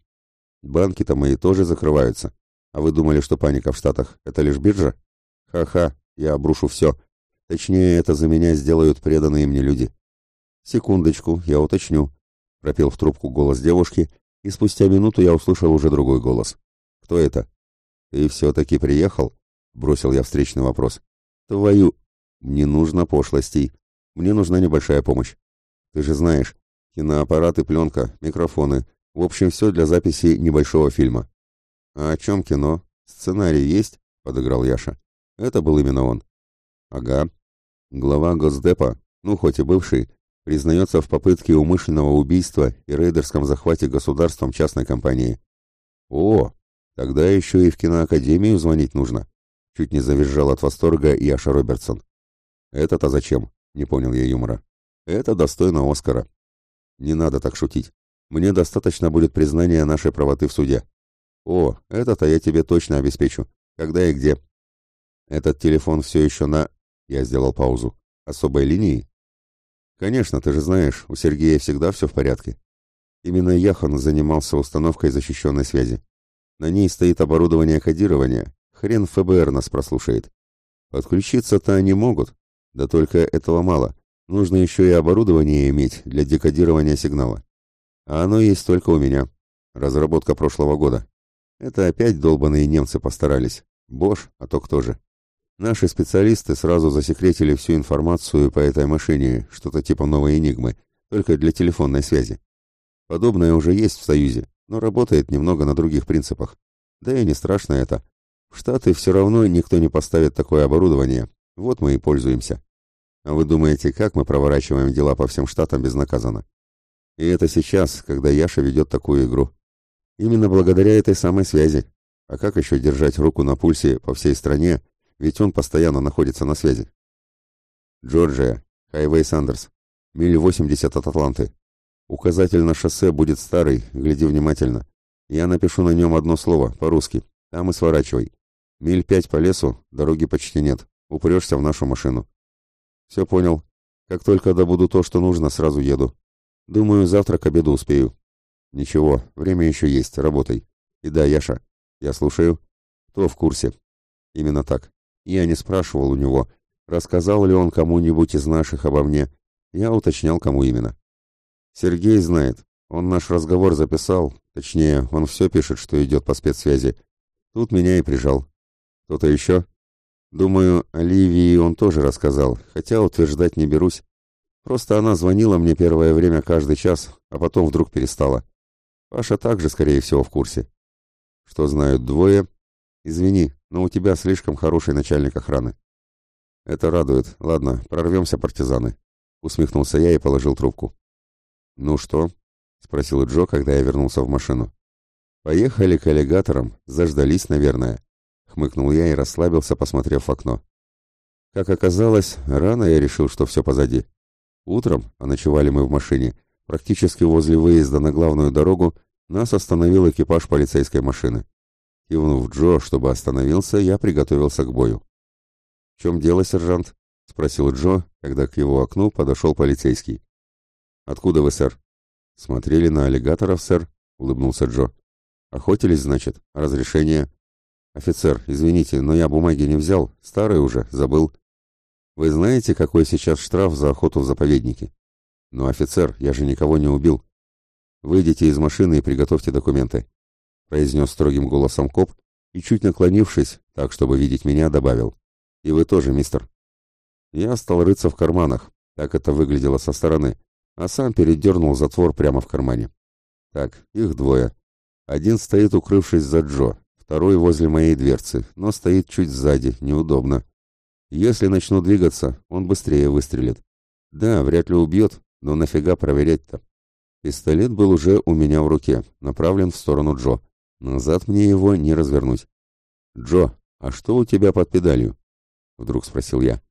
«Банки-то мои тоже закрываются. А вы думали, что паника в Штатах — это лишь биржа? Ха-ха, я обрушу все. Точнее, это за меня сделают преданные мне люди». «Секундочку, я уточню», — пропел в трубку голос девушки, и спустя минуту я услышал уже другой голос. «Кто это?» «Ты все-таки приехал?» — бросил я встречный вопрос. «Твою...» «Не нужно пошлостей. Мне нужна небольшая помощь. Ты же знаешь, киноаппараты, пленка, микрофоны. В общем, все для записи небольшого фильма». «А о чем кино? Сценарий есть?» — подыграл Яша. Это был именно он. «Ага. Глава Госдепа, ну, хоть и бывший, признается в попытке умышленного убийства и рейдерском захвате государством частной компании. О, тогда еще и в киноакадемию звонить нужно. Чуть не завизжал от восторга Яша Робертсон. Это-то зачем? Не понял я юмора. Это достойно Оскара. Не надо так шутить. Мне достаточно будет признания нашей правоты в суде. О, это-то я тебе точно обеспечу. Когда и где? Этот телефон все еще на... Я сделал паузу. Особой линии? Конечно, ты же знаешь, у Сергея всегда все в порядке. Именно Яхан занимался установкой защищенной связи. На ней стоит оборудование кодирования. Хрен ФБР нас прослушает. Подключиться-то они могут. Да только этого мало. Нужно еще и оборудование иметь для декодирования сигнала. А оно есть только у меня. Разработка прошлого года. Это опять долбаные немцы постарались. Бош, а то кто же? Наши специалисты сразу засекретили всю информацию по этой машине, что-то типа новой «Энигмы», только для телефонной связи. Подобное уже есть в Союзе, но работает немного на других принципах. Да и не страшно это. В Штаты все равно никто не поставит такое оборудование. Вот мы и пользуемся. А вы думаете, как мы проворачиваем дела по всем штатам безнаказанно? И это сейчас, когда Яша ведет такую игру. Именно благодаря этой самой связи. А как еще держать руку на пульсе по всей стране, ведь он постоянно находится на связи. Джорджия, Хайвей Сандерс, миль 80 от Атланты. Указатель на шоссе будет старый, гляди внимательно. Я напишу на нем одно слово, по-русски. Там и сворачивай. Миль пять по лесу, дороги почти нет. Упрешься в нашу машину. Все понял. Как только добуду то, что нужно, сразу еду. Думаю, завтра к обеду успею. Ничего, время еще есть, работай. И да, Яша, я слушаю. Кто в курсе? Именно так. Я не спрашивал у него, рассказал ли он кому-нибудь из наших обо мне. Я уточнял, кому именно. Сергей знает. Он наш разговор записал. Точнее, он все пишет, что идет по спецсвязи. Тут меня и прижал. Кто-то еще? Думаю, Оливии он тоже рассказал, хотя утверждать не берусь. Просто она звонила мне первое время каждый час, а потом вдруг перестала. Паша также, скорее всего, в курсе. Что знают двое, Извини, но у тебя слишком хороший начальник охраны. Это радует. Ладно, прорвемся, партизаны. Усмехнулся я и положил трубку. Ну что? Спросил Джо, когда я вернулся в машину. Поехали к аллигаторам, заждались, наверное. Хмыкнул я и расслабился, посмотрев в окно. Как оказалось, рано я решил, что все позади. Утром, а ночевали мы в машине, практически возле выезда на главную дорогу, нас остановил экипаж полицейской машины. Кивнув Джо, чтобы остановился, я приготовился к бою. «В чем дело, сержант?» — спросил Джо, когда к его окну подошел полицейский. «Откуда вы, сэр?» «Смотрели на аллигаторов, сэр», — улыбнулся Джо. «Охотились, значит? Разрешение?» «Офицер, извините, но я бумаги не взял, старый уже, забыл». «Вы знаете, какой сейчас штраф за охоту в заповеднике?» «Ну, офицер, я же никого не убил». «Выйдите из машины и приготовьте документы произнес строгим голосом коп и, чуть наклонившись, так, чтобы видеть меня, добавил. «И вы тоже, мистер». Я стал рыться в карманах, так это выглядело со стороны, а сам передернул затвор прямо в кармане. Так, их двое. Один стоит, укрывшись за Джо, второй возле моей дверцы, но стоит чуть сзади, неудобно. Если начну двигаться, он быстрее выстрелит. Да, вряд ли убьет, но нафига проверять-то? Пистолет был уже у меня в руке, направлен в сторону Джо. Назад мне его не развернуть. «Джо, а что у тебя под педалью?» Вдруг спросил я.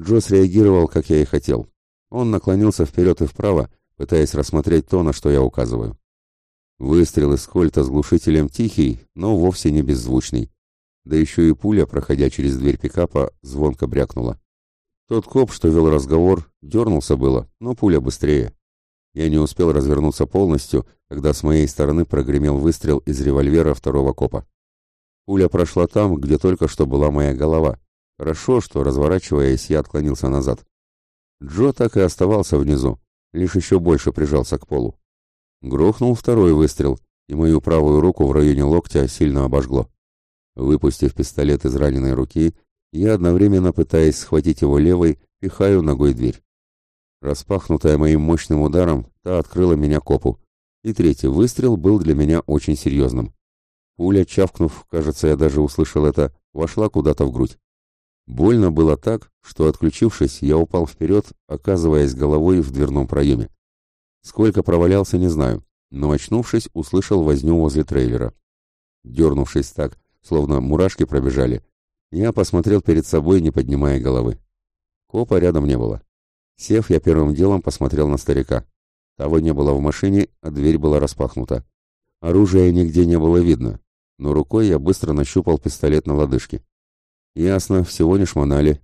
Джо среагировал, как я и хотел. Он наклонился вперед и вправо, пытаясь рассмотреть то, на что я указываю. Выстрел из кольта с глушителем тихий, но вовсе не беззвучный. Да еще и пуля, проходя через дверь пикапа, звонко брякнула. Тот коп, что вел разговор, дернулся было, но пуля быстрее. Я не успел развернуться полностью, когда с моей стороны прогремел выстрел из револьвера второго копа. Пуля прошла там, где только что была моя голова. Хорошо, что, разворачиваясь, я отклонился назад. Джо так и оставался внизу, лишь еще больше прижался к полу. Грохнул второй выстрел, и мою правую руку в районе локтя сильно обожгло. Выпустив пистолет из раненой руки, я одновременно, пытаясь схватить его левой, пихаю ногой дверь. Распахнутая моим мощным ударом, та открыла меня копу. И третий выстрел был для меня очень серьезным. Пуля, чавкнув, кажется, я даже услышал это, вошла куда-то в грудь. Больно было так, что, отключившись, я упал вперед, оказываясь головой в дверном проеме. Сколько провалялся, не знаю, но, очнувшись, услышал возню возле трейлера. Дернувшись так, словно мурашки пробежали, я посмотрел перед собой, не поднимая головы. Копа рядом не было. Сев, я первым делом посмотрел на старика. Того не было в машине, а дверь была распахнута. Оружия нигде не было видно, но рукой я быстро нащупал пистолет на лодыжке. Ясно, всего не шмонали.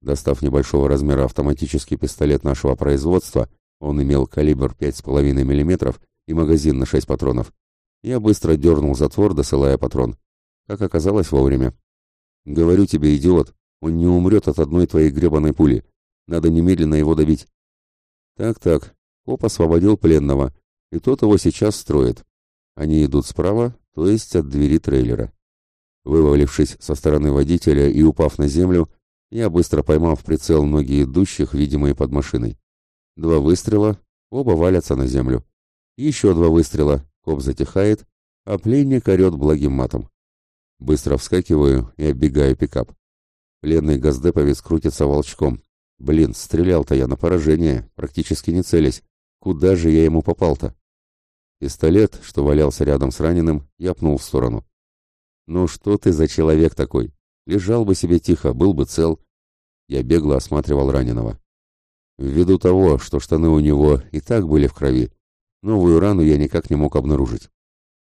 Достав небольшого размера автоматический пистолет нашего производства, он имел калибр 5,5 мм и магазин на 6 патронов. Я быстро дернул затвор, досылая патрон. Как оказалось, вовремя. «Говорю тебе, идиот, он не умрет от одной твоей гребаной пули. Надо немедленно его добить». «Так-так», Поп освободил пленного, и тот его сейчас строит. Они идут справа, то есть от двери трейлера. Вывалившись со стороны водителя и упав на землю, я быстро поймал в прицел ноги идущих, видимые под машиной. Два выстрела, оба валятся на землю. Еще два выстрела, коп затихает, а пленник орет благим матом. Быстро вскакиваю и оббегаю пикап. Пленный газдеповец крутится волчком. Блин, стрелял-то я на поражение, практически не целясь. Куда же я ему попал-то? Пистолет, что валялся рядом с раненым, я пнул в сторону. «Ну что ты за человек такой? Лежал бы себе тихо, был бы цел». Я бегло осматривал раненого. Ввиду того, что штаны у него и так были в крови, новую рану я никак не мог обнаружить.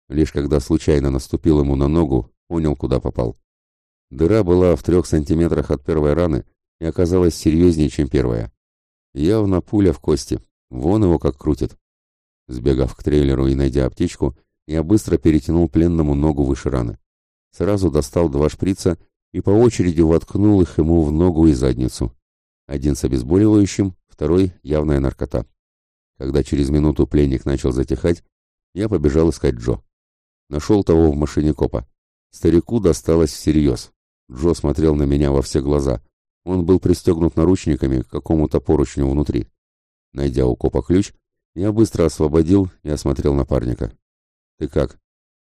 Лишь когда случайно наступил ему на ногу, понял, куда попал. Дыра была в трех сантиметрах от первой раны и оказалась серьезнее, чем первая. Явно пуля в кости, вон его как крутит. Сбегав к трейлеру и найдя аптечку, я быстро перетянул пленному ногу выше раны. Сразу достал два шприца и по очереди воткнул их ему в ногу и задницу. Один с обезболивающим, второй — явная наркота. Когда через минуту пленник начал затихать, я побежал искать Джо. Нашел того в машине копа. Старику досталось всерьез. Джо смотрел на меня во все глаза. Он был пристегнут наручниками к какому-то поручню внутри. Найдя у копа ключ, я быстро освободил и осмотрел напарника. «Ты как?»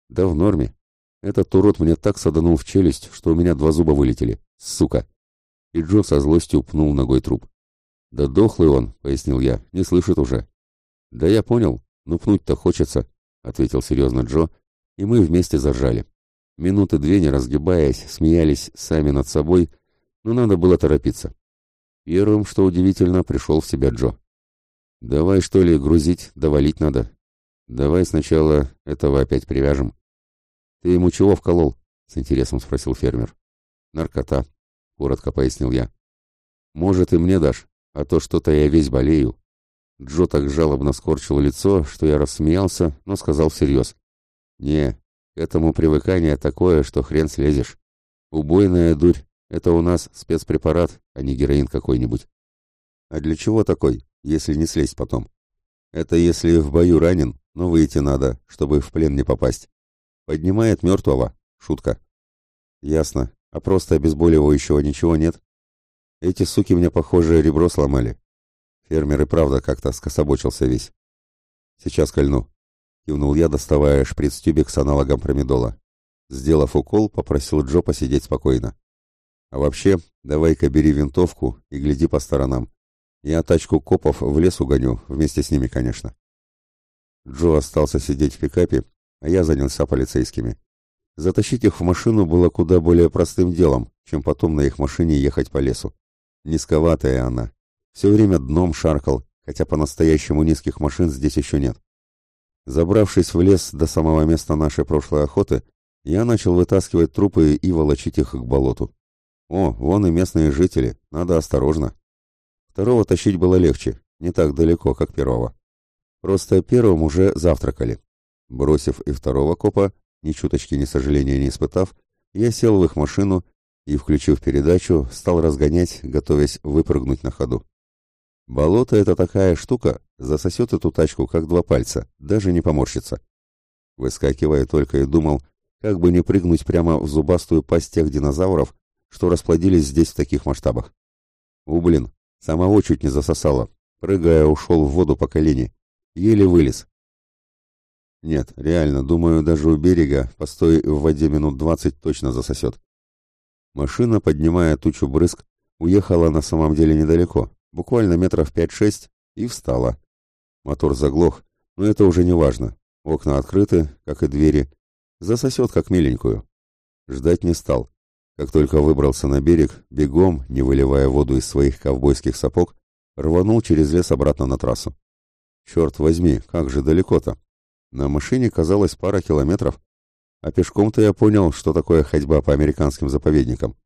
«Да в норме. Этот урод мне так саданул в челюсть, что у меня два зуба вылетели. Сука!» и Джо со злостью пнул ногой труп. «Да дохлый он», — пояснил я, — «не слышит уже». «Да я понял, но пнуть-то хочется», — ответил серьезно Джо, и мы вместе заржали. Минуты две, не разгибаясь, смеялись сами над собой, но надо было торопиться. Первым, что удивительно, пришел в себя Джо. «Давай, что ли, грузить, довалить надо. Давай сначала этого опять привяжем». «Ты ему чего вколол?» — с интересом спросил фермер. «Наркота», — коротко пояснил я. «Может, и мне дашь, а то что-то я весь болею». Джо так жалобно скорчил лицо, что я рассмеялся, но сказал всерьез. «Не, к этому привыкание такое, что хрен слезешь. Убойная дурь — это у нас спецпрепарат, а не героин какой-нибудь». «А для чего такой, если не слезть потом?» «Это если в бою ранен, но выйти надо, чтобы в плен не попасть. Поднимает мертвого. Шутка». «Ясно. А просто обезболивающего ничего нет? Эти суки мне, похоже, ребро сломали. Фермер и правда как-то скособочился весь. Сейчас кольну. Кивнул я, доставая шприц-тюбик с аналогом промедола. Сделав укол, попросил Джо посидеть спокойно. А вообще, давай-ка бери винтовку и гляди по сторонам. Я тачку копов в лес угоню, вместе с ними, конечно. Джо остался сидеть в пикапе, а я занялся полицейскими. Затащить их в машину было куда более простым делом, чем потом на их машине ехать по лесу. Низковатая она. Все время дном шаркал, хотя по-настоящему низких машин здесь еще нет. Забравшись в лес до самого места нашей прошлой охоты, я начал вытаскивать трупы и волочить их к болоту. О, вон и местные жители, надо осторожно. Второго тащить было легче, не так далеко, как первого. Просто первым уже завтракали. Бросив и второго копа, ни чуточки ни сожаления не испытав, я сел в их машину и, включив передачу, стал разгонять, готовясь выпрыгнуть на ходу. Болото — это такая штука, засосет эту тачку как два пальца, даже не поморщится. Выскакивая только и думал, как бы не прыгнуть прямо в зубастую пасть тех динозавров, что расплодились здесь в таких масштабах. У, блин, самого чуть не засосало. Прыгая, ушел в воду по колени. Еле вылез. Нет, реально, думаю, даже у берега, постой в воде минут двадцать, точно засосет. Машина, поднимая тучу брызг, уехала на самом деле недалеко, буквально метров пять-шесть, и встала. Мотор заглох, но это уже не важно. Окна открыты, как и двери. Засосет, как миленькую. Ждать не стал. Как только выбрался на берег, бегом, не выливая воду из своих ковбойских сапог, рванул через лес обратно на трассу. Черт возьми, как же далеко-то. На машине казалось пара километров, а пешком-то я понял, что такое ходьба по американским заповедникам.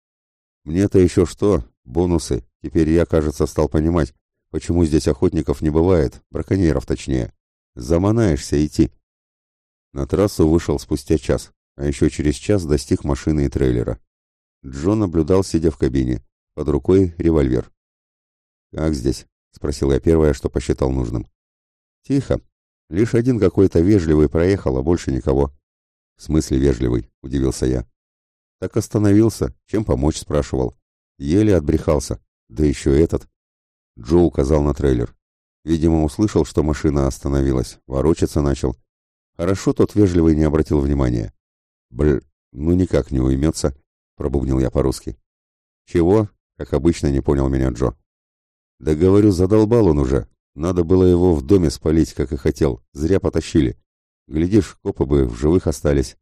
Мне-то еще что, бонусы, теперь я, кажется, стал понимать, почему здесь охотников не бывает, браконьеров точнее. Заманаешься идти. На трассу вышел спустя час, а еще через час достиг машины и трейлера. Джо наблюдал, сидя в кабине, под рукой револьвер. «Как здесь?» — спросил я первое, что посчитал нужным. «Тихо. Лишь один какой-то вежливый проехал, а больше никого». «В смысле вежливый?» — удивился я. «Так остановился. Чем помочь?» — спрашивал. Еле отбрехался. Да еще этот. Джо указал на трейлер. Видимо, услышал, что машина остановилась. Ворочаться начал. Хорошо тот вежливый не обратил внимания. Бр, ну никак не уймется, пробубнил я по-русски. Чего? Как обычно, не понял меня Джо. Да говорю, задолбал он уже. Надо было его в доме спалить, как и хотел. Зря потащили. Глядишь, копы бы в живых остались.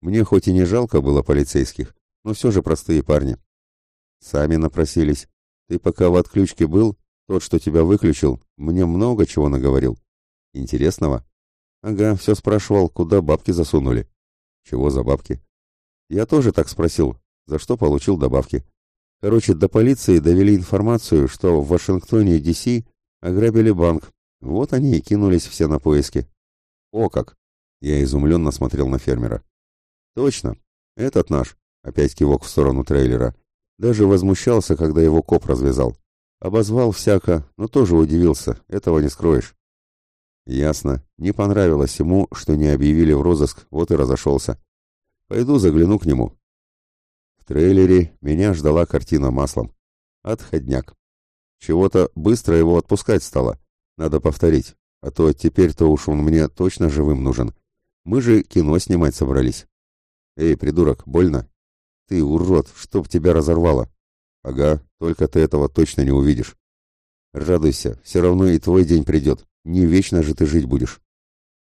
Мне хоть и не жалко было полицейских, но все же простые парни. Сами напросились. Ты пока в отключке был, тот, что тебя выключил, мне много чего наговорил. Интересного? Ага, все спрашивал, куда бабки засунули. Чего за бабки? Я тоже так спросил, за что получил добавки. Короче, до полиции довели информацию, что в Вашингтоне, Д.С. Ограбили банк. Вот они и кинулись все на поиски. О как! Я изумленно смотрел на фермера. Точно, этот наш, опять кивок в сторону трейлера, даже возмущался, когда его коп развязал. Обозвал всяко, но тоже удивился, этого не скроешь. Ясно, не понравилось ему, что не объявили в розыск, вот и разошелся. Пойду загляну к нему. В трейлере меня ждала картина маслом. Отходняк. Чего-то быстро его отпускать стало. Надо повторить, а то теперь-то уж он мне точно живым нужен. Мы же кино снимать собрались. Эй, придурок, больно? Ты, урод, чтоб тебя разорвало. Ага, только ты этого точно не увидишь. Радуйся, все равно и твой день придет. Не вечно же ты жить будешь.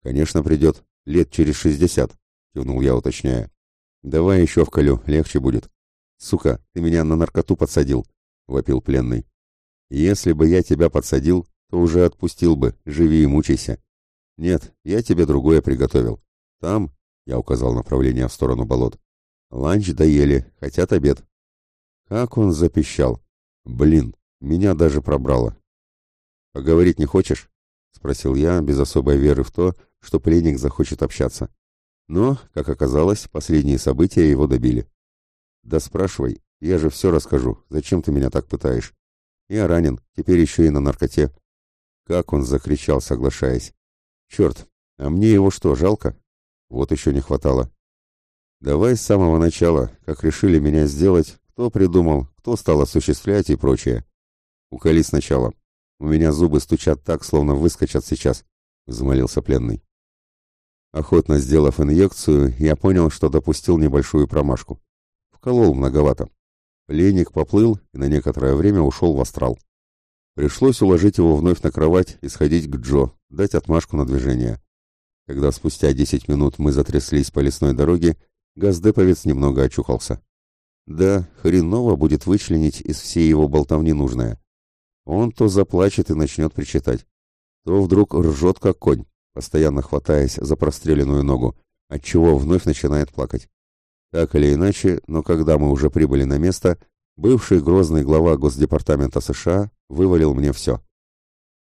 Конечно, придет. Лет через шестьдесят, кивнул я, уточняя. Давай еще вколю, легче будет. Сука, ты меня на наркоту подсадил, вопил пленный. Если бы я тебя подсадил, то уже отпустил бы, живи и мучайся. Нет, я тебе другое приготовил. Там, я указал направление в сторону болот, ланч доели, хотят обед. Как он запищал. Блин, меня даже пробрало. Поговорить не хочешь? Спросил я, без особой веры в то, что пленник захочет общаться. Но, как оказалось, последние события его добили. Да спрашивай, я же все расскажу, зачем ты меня так пытаешь? Я ранен, теперь еще и на наркоте. Как он закричал, соглашаясь. Черт, а мне его что, жалко? Вот еще не хватало. Давай с самого начала, как решили меня сделать, кто придумал, кто стал осуществлять и прочее. Уколи сначала. У меня зубы стучат так, словно выскочат сейчас, — взмолился пленный. Охотно сделав инъекцию, я понял, что допустил небольшую промашку. Вколол многовато. Пленник поплыл и на некоторое время ушел в астрал. Пришлось уложить его вновь на кровать и сходить к Джо, дать отмашку на движение. Когда спустя десять минут мы затряслись по лесной дороге, газдеповец немного очухался. Да, хреново будет вычленить из всей его болтовни нужное. Он то заплачет и начнет причитать, то вдруг ржет как конь, постоянно хватаясь за простреленную ногу, отчего вновь начинает плакать. Так или иначе, но когда мы уже прибыли на место, бывший грозный глава Госдепартамента США вывалил мне все.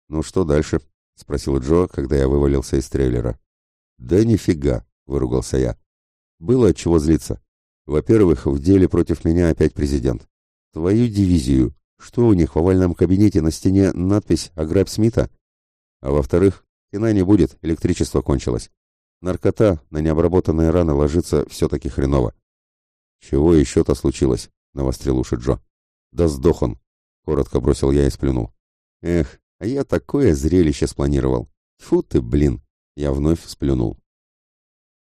«Ну что дальше?» — спросил Джо, когда я вывалился из трейлера. «Да нифига!» — выругался я. «Было от чего злиться. Во-первых, в деле против меня опять президент. Твою дивизию. Что у них в овальном кабинете на стене надпись «Ограбь Смита»? А во-вторых, кино не будет, электричество кончилось. Наркота на необработанные раны ложится все-таки хреново. «Чего еще-то случилось?» — навострил уши Джо. «Да сдох он!» — коротко бросил я и сплюнул. «Эх, а я такое зрелище спланировал. Фу ты, блин!» — я вновь сплюнул.